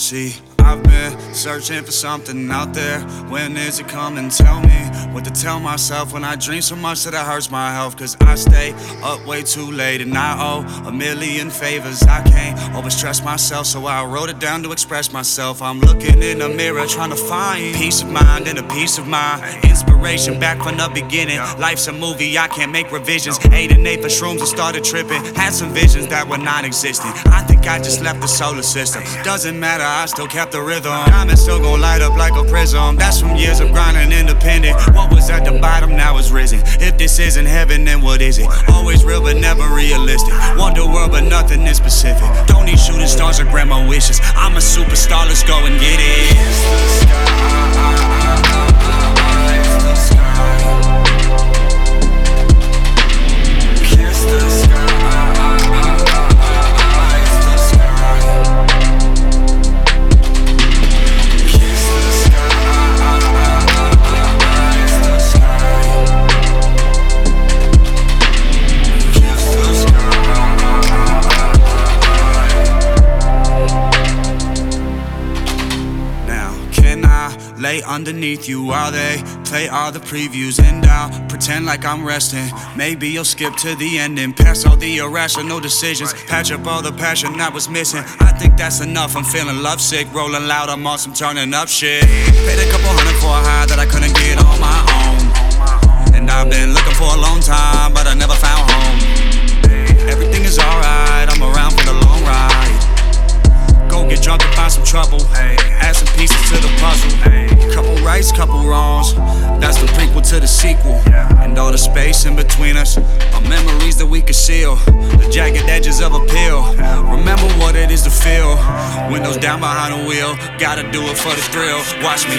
See? I've been searching for something out there. When is it coming? Tell me what to tell myself when I dream so much that it hurts my health. Cause I stay up way too late and I owe a million favors. I can't overstress myself, so I wrote it down to express myself. I'm looking in the mirror trying to find peace of mind and a peace of mind. Inspiration back from the beginning. Life's a movie, I can't make revisions. Eight and eight shrooms and started tripping. Had some visions that were non existent. I think I just left the solar system. Doesn't matter, I still kept the rhythm. Diamond still gon' light up like a prism. That's from years of grinding independent. What was at the bottom now is risen. If this isn't heaven, then what is it? Always real, but never realistic. Wonder world, but nothing is specific. Don't need shooting stars or grandma wishes. I'm a superstar, let's go and get it. Lay underneath you while they play all the previews and I'll pretend like I'm resting? Maybe you'll skip to the ending, pass all the irrational decisions, patch up all the passion I was missing. I think that's enough. I'm feeling lovesick, rolling loud. I'm on some turning up shit. Paid a couple hundred for a high that I couldn't get on my own, and I've been looking for a long time, but I never found home. Everything is alright. I'm around for the long ride. Go get drunk and find some trouble. Add Couple rights, couple wrongs. That's the prequel to the sequel. And all the space in between us are memories that we conceal. The jagged edges of a pill. Remember what it is to feel. Windows down behind the wheel. Gotta do it for the thrill. Watch me.